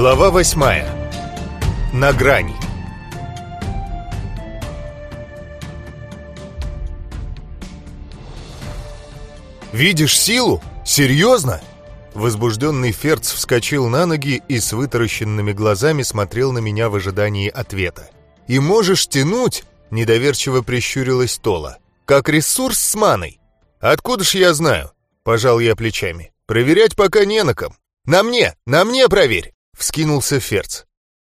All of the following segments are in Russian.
Глава восьмая. На грани. «Видишь силу? Серьезно?» Возбужденный Ферц вскочил на ноги и с вытаращенными глазами смотрел на меня в ожидании ответа. «И можешь тянуть?» — недоверчиво прищурилась Тола. «Как ресурс с маной?» «Откуда ж я знаю?» — пожал я плечами. «Проверять пока не на ком». «На мне! На мне проверь!» — вскинулся Ферц.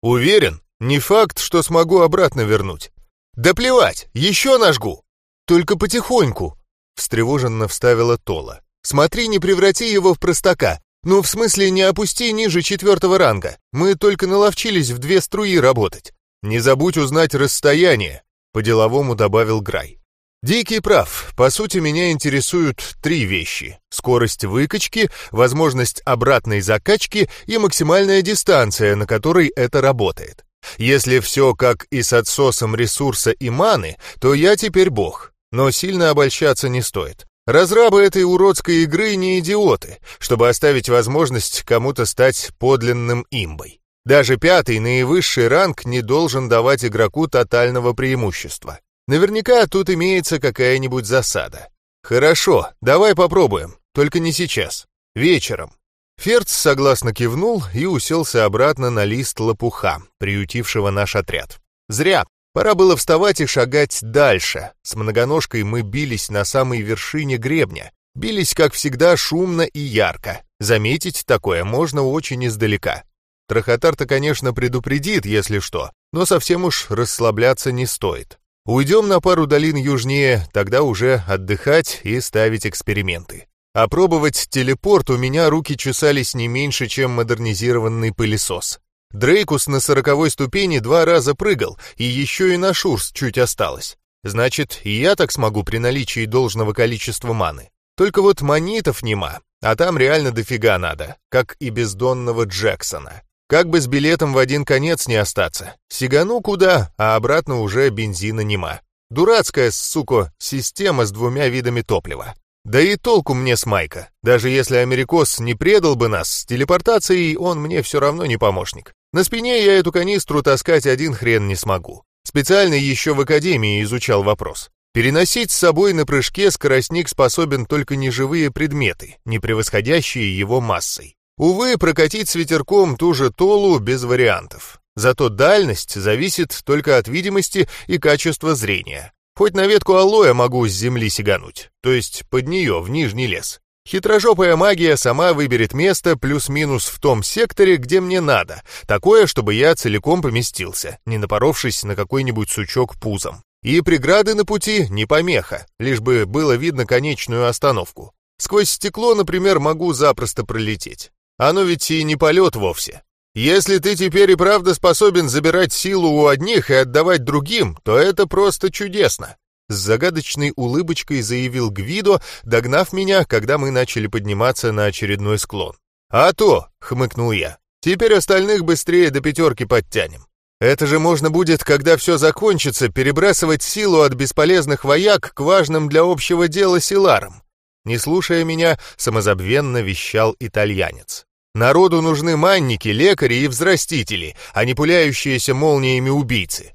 «Уверен, не факт, что смогу обратно вернуть». «Да плевать! Еще нажгу!» «Только потихоньку!» — встревоженно вставила Тола. Смотри, не преврати его в простака. Ну, в смысле, не опусти ниже четвертого ранга. Мы только наловчились в две струи работать. Не забудь узнать расстояние, по-деловому добавил Грай. Дикий прав. По сути, меня интересуют три вещи. Скорость выкачки, возможность обратной закачки и максимальная дистанция, на которой это работает. Если все как и с отсосом ресурса и маны, то я теперь бог. Но сильно обольщаться не стоит. Разрабы этой уродской игры не идиоты, чтобы оставить возможность кому-то стать подлинным имбой. Даже пятый, наивысший ранг не должен давать игроку тотального преимущества. Наверняка тут имеется какая-нибудь засада. Хорошо, давай попробуем, только не сейчас. Вечером. Ферц согласно кивнул и уселся обратно на лист лопуха, приютившего наш отряд. Зря. Пора было вставать и шагать дальше. С многоножкой мы бились на самой вершине гребня. Бились, как всегда, шумно и ярко. Заметить такое можно очень издалека. Трохотар-то, конечно, предупредит, если что, но совсем уж расслабляться не стоит. Уйдем на пару долин южнее, тогда уже отдыхать и ставить эксперименты. Опробовать телепорт у меня руки чесались не меньше, чем модернизированный пылесос. Дрейкус на сороковой ступени два раза прыгал, и еще и на Шурс чуть осталось. Значит, и я так смогу при наличии должного количества маны. Только вот монитов нема, а там реально дофига надо, как и бездонного Джексона. Как бы с билетом в один конец не остаться. Сигану куда, а обратно уже бензина нема. Дурацкая, сука, система с двумя видами топлива. Да и толку мне с Майка. Даже если Америкос не предал бы нас с телепортацией, он мне все равно не помощник. На спине я эту канистру таскать один хрен не смогу. Специально еще в академии изучал вопрос. Переносить с собой на прыжке скоростник способен только неживые предметы, не превосходящие его массой. Увы, прокатить с ветерком ту же Толу без вариантов. Зато дальность зависит только от видимости и качества зрения. Хоть на ветку алоэ могу с земли сигануть, то есть под нее, в нижний лес. Хитрожопая магия сама выберет место плюс-минус в том секторе, где мне надо, такое, чтобы я целиком поместился, не напоровшись на какой-нибудь сучок пузом. И преграды на пути не помеха, лишь бы было видно конечную остановку. Сквозь стекло, например, могу запросто пролететь. Оно ведь и не полет вовсе. Если ты теперь и правда способен забирать силу у одних и отдавать другим, то это просто чудесно. С загадочной улыбочкой заявил Гвидо, догнав меня, когда мы начали подниматься на очередной склон. «А то!» — хмыкнул я. «Теперь остальных быстрее до пятерки подтянем. Это же можно будет, когда все закончится, перебрасывать силу от бесполезных вояк к важным для общего дела силарам». Не слушая меня, самозабвенно вещал итальянец. Народу нужны манники, лекари и взрастители, а не пуляющиеся молниями убийцы.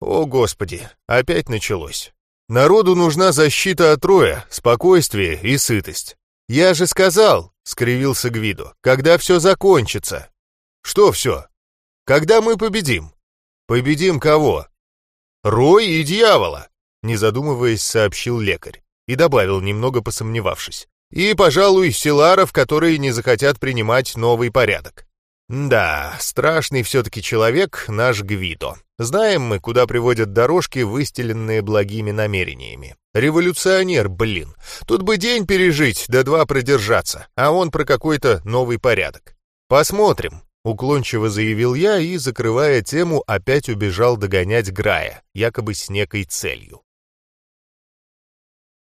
О, Господи, опять началось. Народу нужна защита от роя, спокойствие и сытость. Я же сказал, скривился Гвидо, когда все закончится. Что все? Когда мы победим? Победим кого? Рой и дьявола, не задумываясь, сообщил лекарь и добавил, немного посомневавшись. И, пожалуй, селаров, которые не захотят принимать новый порядок. Да, страшный все-таки человек наш Гвидо. Знаем мы, куда приводят дорожки, выстеленные благими намерениями. Революционер, блин. Тут бы день пережить, да два продержаться, а он про какой-то новый порядок. Посмотрим, уклончиво заявил я и, закрывая тему, опять убежал догонять Грая, якобы с некой целью.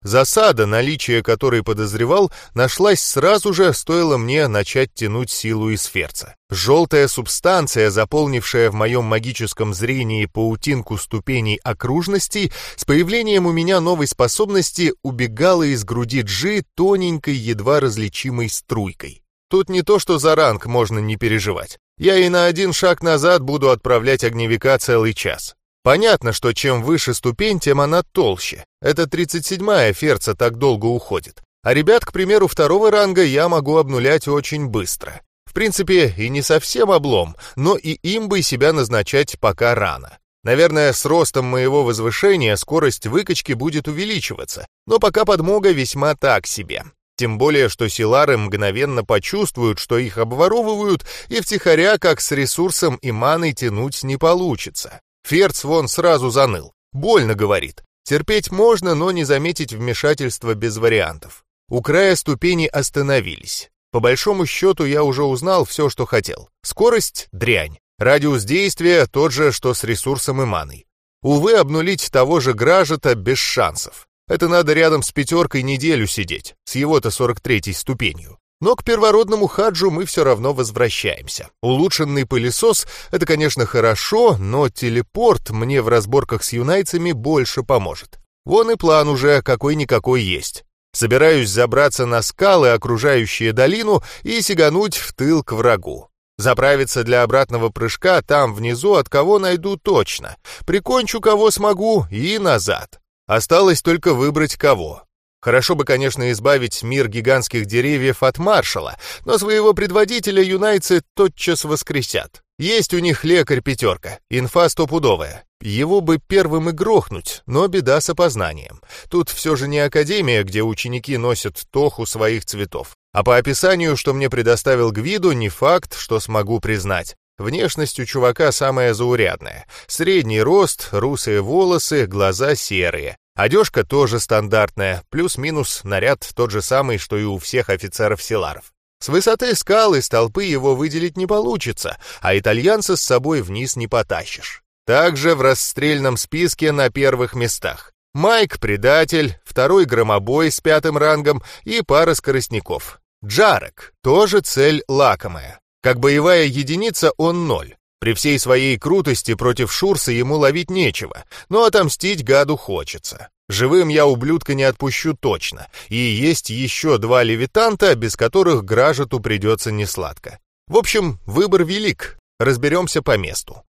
Засада, наличие которой подозревал, нашлась сразу же, стоило мне начать тянуть силу из ферца. Желтая субстанция, заполнившая в моем магическом зрении паутинку ступеней окружностей, с появлением у меня новой способности убегала из груди Джи тоненькой, едва различимой струйкой. Тут не то, что за ранг можно не переживать. Я и на один шаг назад буду отправлять огневика целый час. Понятно, что чем выше ступень, тем она толще. Это 37-я ферца так долго уходит. А ребят, к примеру, второго ранга я могу обнулять очень быстро. В принципе, и не совсем облом, но и им бы себя назначать пока рано. Наверное, с ростом моего возвышения скорость выкачки будет увеличиваться, но пока подмога весьма так себе. Тем более, что силары мгновенно почувствуют, что их обворовывают, и втихаря, как с ресурсом и маной тянуть не получится. Ферц вон сразу заныл. Больно, говорит. Терпеть можно, но не заметить вмешательства без вариантов. У края ступени остановились. По большому счету я уже узнал все, что хотел. Скорость — дрянь. Радиус действия тот же, что с ресурсом и маной. Увы, обнулить того же Гражета без шансов. Это надо рядом с пятеркой неделю сидеть, с его-то 43-й ступенью. Но к первородному хаджу мы все равно возвращаемся. Улучшенный пылесос — это, конечно, хорошо, но телепорт мне в разборках с юнайцами больше поможет. Вон и план уже какой-никакой есть. Собираюсь забраться на скалы, окружающие долину, и сигануть в тыл к врагу. Заправиться для обратного прыжка там внизу от кого найду точно. Прикончу кого смогу и назад. Осталось только выбрать кого. Хорошо бы, конечно, избавить мир гигантских деревьев от маршала, но своего предводителя юнайцы тотчас воскресят. Есть у них лекарь-пятерка, инфа стопудовая. Его бы первым и грохнуть, но беда с опознанием. Тут все же не академия, где ученики носят тоху своих цветов. А по описанию, что мне предоставил Гвиду, не факт, что смогу признать. Внешность у чувака самая заурядная. Средний рост, русые волосы, глаза серые. Одежка тоже стандартная, плюс-минус наряд тот же самый, что и у всех офицеров-селаров. С высоты скалы из толпы его выделить не получится, а итальянца с собой вниз не потащишь. Также в расстрельном списке на первых местах. Майк — предатель, второй — громобой с пятым рангом и пара скоростников. Джарек — тоже цель лакомая. Как боевая единица он ноль. При всей своей крутости против Шурса ему ловить нечего, но отомстить гаду хочется. Живым я ублюдка не отпущу точно, и есть еще два левитанта, без которых Гражету придется несладко. В общем, выбор велик, разберемся по месту.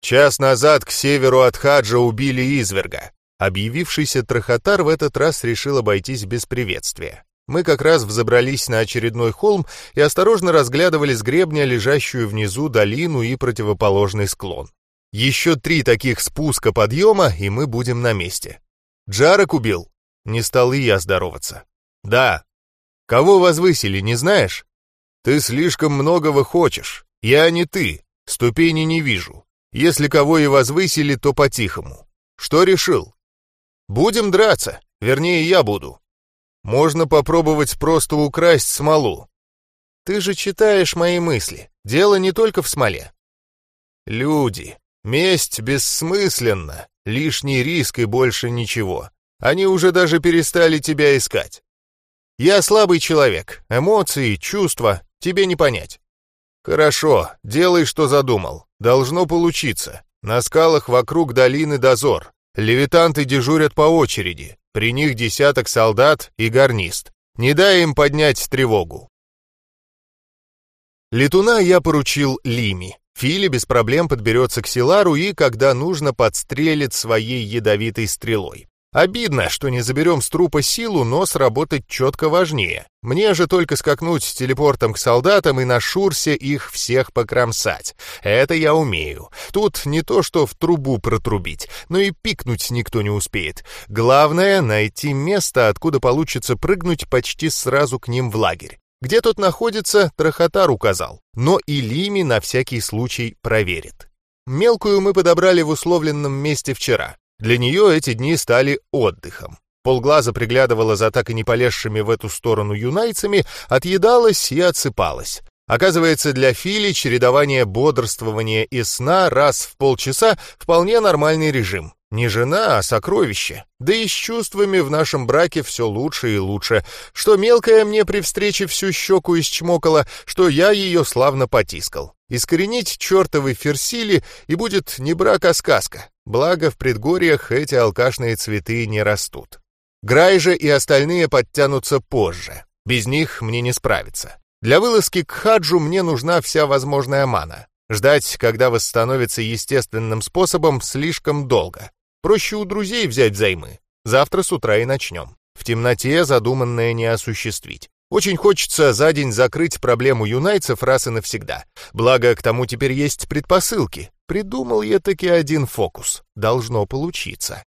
Час назад к северу от Хаджа убили изверга. Объявившийся Трахотар в этот раз решил обойтись без приветствия. Мы как раз взобрались на очередной холм и осторожно разглядывали с гребня лежащую внизу долину и противоположный склон. Еще три таких спуска подъема, и мы будем на месте. Джарок убил. Не стал и я здороваться. Да. Кого возвысили, не знаешь? Ты слишком многого хочешь. Я не ты. Ступени не вижу. Если кого и возвысили, то по-тихому. Что решил? Будем драться. Вернее, я буду. Можно попробовать просто украсть смолу. Ты же читаешь мои мысли. Дело не только в смоле. Люди. Месть бессмысленна. Лишний риск и больше ничего. Они уже даже перестали тебя искать. Я слабый человек. Эмоции, чувства. Тебе не понять. Хорошо, делай, что задумал. Должно получиться. На скалах вокруг долины дозор. Левитанты дежурят по очереди. При них десяток солдат и гарнист. Не дай им поднять тревогу. Летуна я поручил Лими. Фили без проблем подберется к Силару и, когда нужно, подстрелит своей ядовитой стрелой. Обидно, что не заберем с трупа силу, но сработать четко важнее. Мне же только скакнуть с телепортом к солдатам и на шурсе их всех покромсать. Это я умею. Тут не то, что в трубу протрубить, но и пикнуть никто не успеет. Главное — найти место, откуда получится прыгнуть почти сразу к ним в лагерь. Где тот находится, Трахотар указал, но и Лими на всякий случай проверит. Мелкую мы подобрали в условленном месте вчера. Для нее эти дни стали отдыхом. Полглаза приглядывала за так и не полезшими в эту сторону юнайцами, отъедалась и отсыпалась. Оказывается, для Фили чередование бодрствования и сна раз в полчаса вполне нормальный режим. Не жена, а сокровище. Да и с чувствами в нашем браке все лучше и лучше. Что мелкая мне при встрече всю щеку исчмокала, что я ее славно потискал. Искоренить чертовы ферсили, и будет не брак, а сказка. Благо, в предгорьях эти алкашные цветы не растут. Грай же и остальные подтянутся позже. Без них мне не справиться. Для вылазки к хаджу мне нужна вся возможная мана. Ждать, когда восстановится естественным способом, слишком долго. Проще у друзей взять займы. Завтра с утра и начнем. В темноте задуманное не осуществить. Очень хочется за день закрыть проблему юнайцев раз и навсегда. Благо, к тому теперь есть предпосылки. Придумал я таки один фокус. Должно получиться.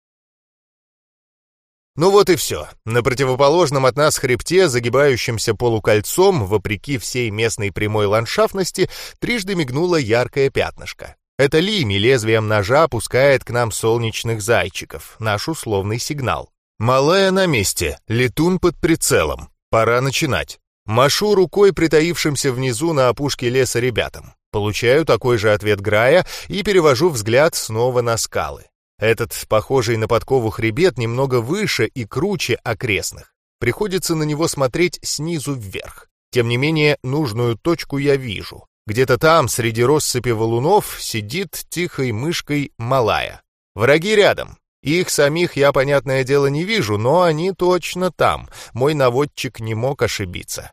Ну вот и все. На противоположном от нас хребте, загибающемся полукольцом, вопреки всей местной прямой ландшафтности, трижды мигнуло яркое пятнышко. Это Лими лезвием ножа пускает к нам солнечных зайчиков, наш условный сигнал. Малая на месте, летун под прицелом. Пора начинать. Машу рукой притаившимся внизу на опушке леса ребятам. Получаю такой же ответ Грая и перевожу взгляд снова на скалы. Этот, похожий на подкову хребет, немного выше и круче окрестных. Приходится на него смотреть снизу вверх. Тем не менее, нужную точку я вижу. Где-то там, среди россыпи валунов, сидит тихой мышкой малая. Враги рядом. Их самих я, понятное дело, не вижу, но они точно там. Мой наводчик не мог ошибиться.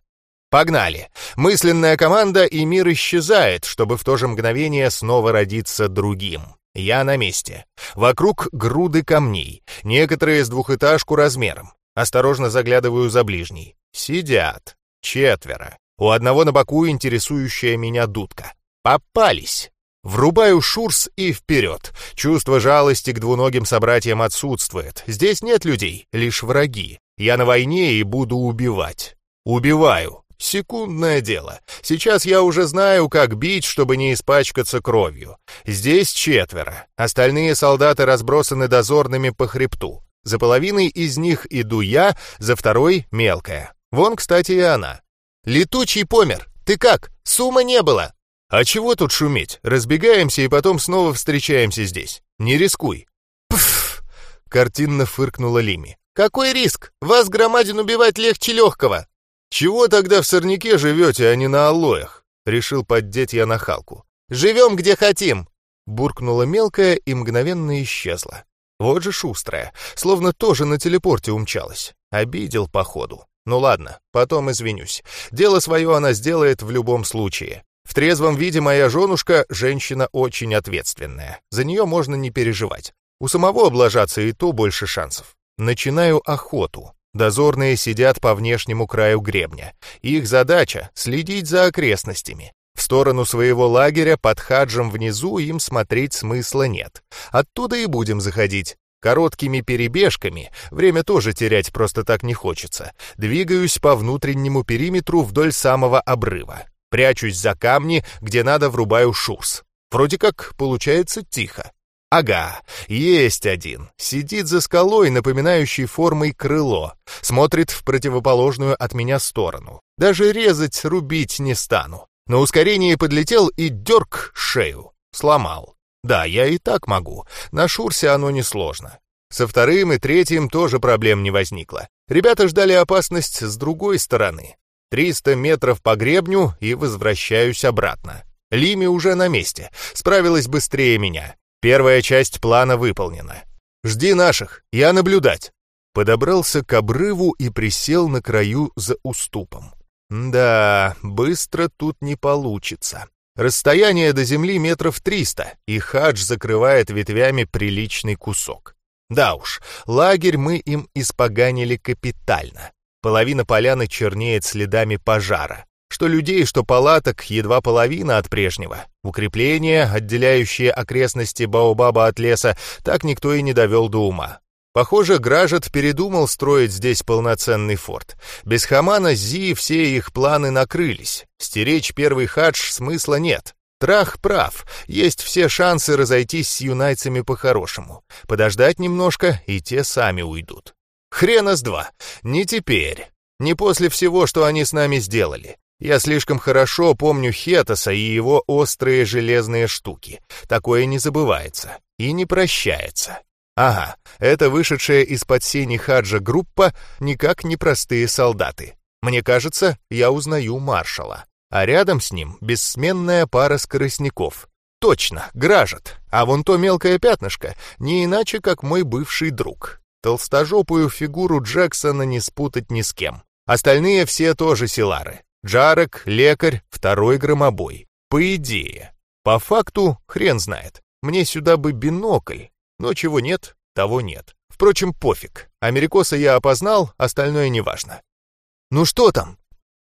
Погнали! Мысленная команда, и мир исчезает, чтобы в то же мгновение снова родиться другим. Я на месте. Вокруг груды камней, некоторые с двухэтажку размером. Осторожно заглядываю за ближний. Сидят. Четверо. У одного на боку интересующая меня дудка. Попались. Врубаю шурс и вперед. Чувство жалости к двуногим собратьям отсутствует. Здесь нет людей, лишь враги. Я на войне и буду убивать. Убиваю. Секундное дело. Сейчас я уже знаю, как бить, чтобы не испачкаться кровью. Здесь четверо. Остальные солдаты разбросаны дозорными по хребту. За половиной из них иду я, за второй — мелкая. Вон, кстати, и она. «Летучий помер! Ты как? Сумма не было!» «А чего тут шуметь? Разбегаемся и потом снова встречаемся здесь. Не рискуй». «Пф!» — картинно фыркнула Лими. «Какой риск? Вас, громадин, убивать легче легкого!» «Чего тогда в сорняке живете, а не на алоях?» — решил поддеть я нахалку. «Живем, где хотим!» — буркнула мелкая и мгновенно исчезла. Вот же шустрая, словно тоже на телепорте умчалась. Обидел походу. Ну ладно, потом извинюсь. Дело свое она сделает в любом случае. В трезвом виде моя женушка — женщина очень ответственная. За нее можно не переживать. У самого облажаться и то больше шансов. Начинаю охоту. Дозорные сидят по внешнему краю гребня. Их задача — следить за окрестностями. В сторону своего лагеря под хаджем внизу им смотреть смысла нет. Оттуда и будем заходить. Короткими перебежками, время тоже терять просто так не хочется, двигаюсь по внутреннему периметру вдоль самого обрыва. Прячусь за камни, где надо врубаю шурс. Вроде как получается тихо. Ага, есть один. Сидит за скалой, напоминающей формой крыло. Смотрит в противоположную от меня сторону. Даже резать, рубить не стану. На ускорении подлетел и дерг шею. Сломал. Да, я и так могу. На шурсе оно несложно. Со вторым и третьим тоже проблем не возникло. Ребята ждали опасность с другой стороны. 300 метров по гребню и возвращаюсь обратно. Лими уже на месте. Справилась быстрее меня. Первая часть плана выполнена. Жди наших, я наблюдать. Подобрался к обрыву и присел на краю за уступом. Да, быстро тут не получится. Расстояние до земли метров триста, и хадж закрывает ветвями приличный кусок. Да уж, лагерь мы им испоганили капитально. Половина поляны чернеет следами пожара. Что людей, что палаток, едва половина от прежнего. Укрепления, отделяющие окрестности Баобаба от леса, так никто и не довел до ума. Похоже, Гражет передумал строить здесь полноценный форт. Без Хамана Зи все их планы накрылись. Стеречь первый хадж смысла нет. Трах прав, есть все шансы разойтись с юнайцами по-хорошему. Подождать немножко, и те сами уйдут. Хрена с два. Не теперь. Не после всего, что они с нами сделали. Я слишком хорошо помню Хетоса и его острые железные штуки. Такое не забывается и не прощается. Ага, это вышедшая из-под сени хаджа группа никак не простые солдаты. Мне кажется, я узнаю маршала. А рядом с ним бессменная пара скоростников. Точно, гражет. А вон то мелкое пятнышко, не иначе, как мой бывший друг. Толстожопую фигуру Джексона не спутать ни с кем. Остальные все тоже силары. Джарок, лекарь, второй громобой. По идее. По факту хрен знает. Мне сюда бы бинокль. Но чего нет, того нет. Впрочем, пофиг. Америкоса я опознал, остальное неважно. «Ну что там?»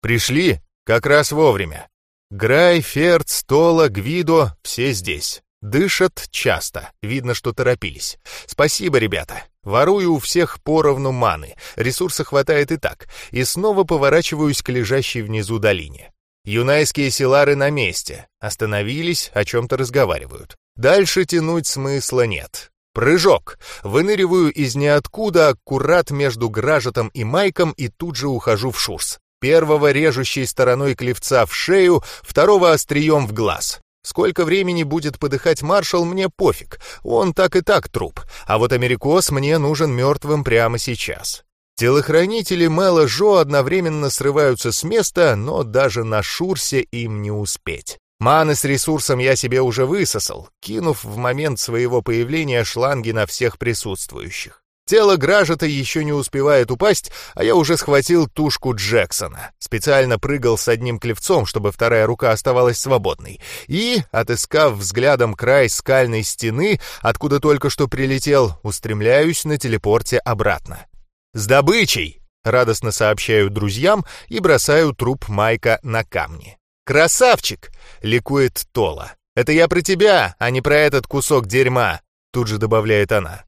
«Пришли как раз вовремя. Грай, Ферц, Тола, Гвидо — все здесь. Дышат часто, видно, что торопились. Спасибо, ребята. Ворую у всех поровну маны, ресурса хватает и так, и снова поворачиваюсь к лежащей внизу долине. Юнайские селары на месте, остановились, о чем-то разговаривают. Дальше тянуть смысла нет. Прыжок. Выныриваю из ниоткуда аккурат между Гражетом и Майком и тут же ухожу в шурс. Первого режущей стороной клевца в шею, второго острием в глаз. Сколько времени будет подыхать маршал, мне пофиг. Он так и так труп. А вот Америкос мне нужен мертвым прямо сейчас. Телохранители Мэла Жо одновременно срываются с места, но даже на Шурсе им не успеть. Маны с ресурсом я себе уже высосал, кинув в момент своего появления шланги на всех присутствующих. Тело Гражета еще не успевает упасть, а я уже схватил тушку Джексона. Специально прыгал с одним клевцом, чтобы вторая рука оставалась свободной. И, отыскав взглядом край скальной стены, откуда только что прилетел, устремляюсь на телепорте обратно. «С добычей!» — радостно сообщаю друзьям и бросаю труп Майка на камни. «Красавчик!» — ликует Тола. «Это я про тебя, а не про этот кусок дерьма!» — тут же добавляет она.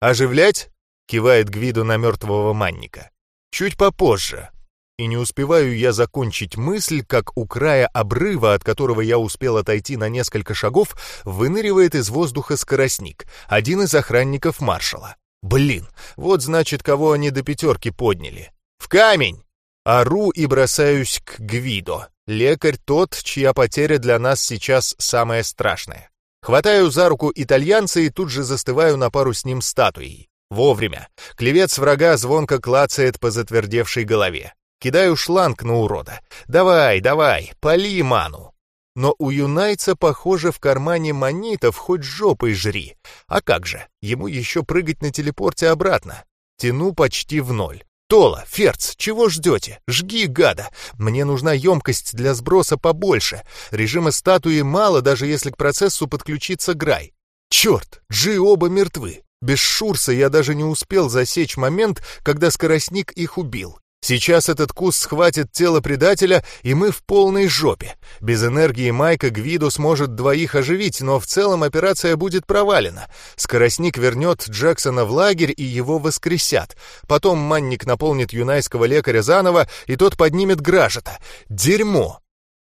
«Оживлять?» — кивает Гвиду на мертвого манника. «Чуть попозже». И не успеваю я закончить мысль, как у края обрыва, от которого я успел отойти на несколько шагов, выныривает из воздуха скоростник, один из охранников маршала. Блин, вот значит, кого они до пятерки подняли. «В камень!» Ору и бросаюсь к Гвидо. Лекарь тот, чья потеря для нас сейчас самая страшная. Хватаю за руку итальянца и тут же застываю на пару с ним статуей. Вовремя. Клевец врага звонко клацает по затвердевшей голове. Кидаю шланг на урода. «Давай, давай, пали ману!» Но у юнайца, похоже, в кармане монитов хоть жопой жри. А как же, ему еще прыгать на телепорте обратно. Тяну почти в ноль. «Тола, Ферц, чего ждете? Жги, гада! Мне нужна емкость для сброса побольше. Режима статуи мало, даже если к процессу подключится Грай. Черт, Джи оба мертвы. Без Шурса я даже не успел засечь момент, когда скоростник их убил. Сейчас этот кус схватит тело предателя, и мы в полной жопе. Без энергии Майка Гвиду сможет двоих оживить, но в целом операция будет провалена. Скоростник вернет Джексона в лагерь, и его воскресят. Потом манник наполнит юнайского лекаря заново, и тот поднимет Гражета. Дерьмо!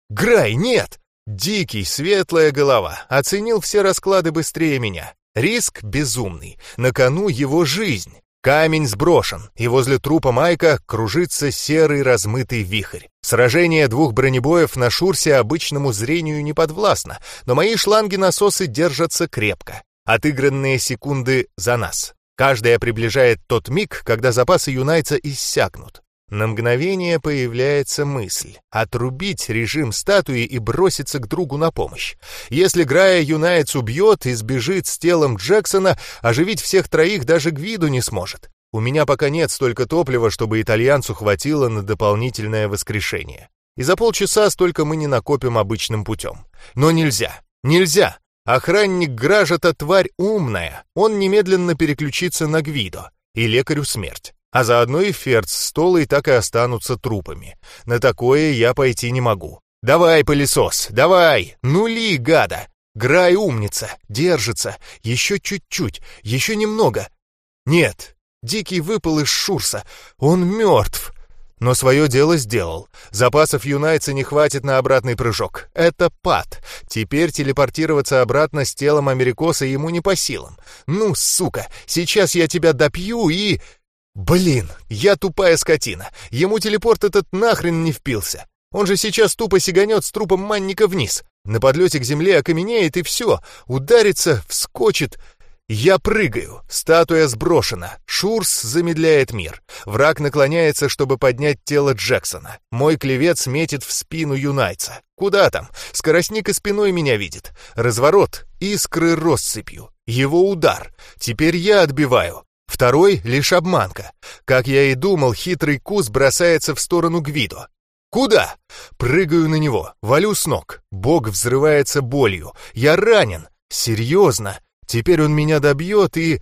Грай, нет! Дикий, светлая голова. Оценил все расклады быстрее меня. Риск безумный. На кону его жизнь. Камень сброшен, и возле трупа Майка кружится серый размытый вихрь. Сражение двух бронебоев на Шурсе обычному зрению не подвластно, но мои шланги-насосы держатся крепко. Отыгранные секунды за нас. Каждая приближает тот миг, когда запасы юнайца иссякнут. На мгновение появляется мысль — отрубить режим статуи и броситься к другу на помощь. Если Грая Юнайтс убьет и сбежит с телом Джексона, оживить всех троих даже Гвиду не сможет. У меня пока нет столько топлива, чтобы итальянцу хватило на дополнительное воскрешение. И за полчаса столько мы не накопим обычным путем. Но нельзя, нельзя! Охранник Гражета тварь умная, он немедленно переключится на Гвидо, и лекарю смерть. А заодно и Ферц с Толой так и останутся трупами. На такое я пойти не могу. Давай, пылесос, давай! Нули, гада! Грай умница, держится. Еще чуть-чуть, еще немного. Нет, Дикий выпал из Шурса. Он мертв. Но свое дело сделал. Запасов юнайца не хватит на обратный прыжок. Это пад. Теперь телепортироваться обратно с телом Америкоса ему не по силам. Ну, сука, сейчас я тебя допью и... Блин, я тупая скотина. Ему телепорт этот нахрен не впился. Он же сейчас тупо сиганет с трупом манника вниз. На подлете к земле окаменеет и все. Ударится, вскочит. Я прыгаю. Статуя сброшена. Шурс замедляет мир. Враг наклоняется, чтобы поднять тело Джексона. Мой клевец метит в спину юнайца. Куда там? Скоростник и спиной меня видит. Разворот. Искры россыпью. Его удар. Теперь я отбиваю. Второй — лишь обманка. Как я и думал, хитрый кус бросается в сторону Гвидо. «Куда?» Прыгаю на него, валю с ног. Бог взрывается болью. Я ранен. Серьезно. Теперь он меня добьет и...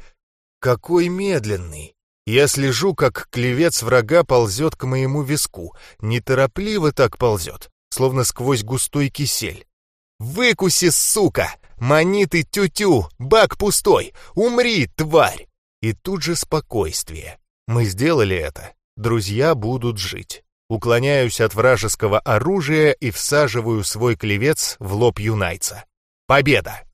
Какой медленный. Я слежу, как клевец врага ползет к моему виску. Неторопливо так ползет, словно сквозь густой кисель. «Выкуси, сука! Монеты тю-тю! Бак пустой! Умри, тварь!» И тут же спокойствие. Мы сделали это. Друзья будут жить. Уклоняюсь от вражеского оружия и всаживаю свой клевец в лоб юнайца. Победа!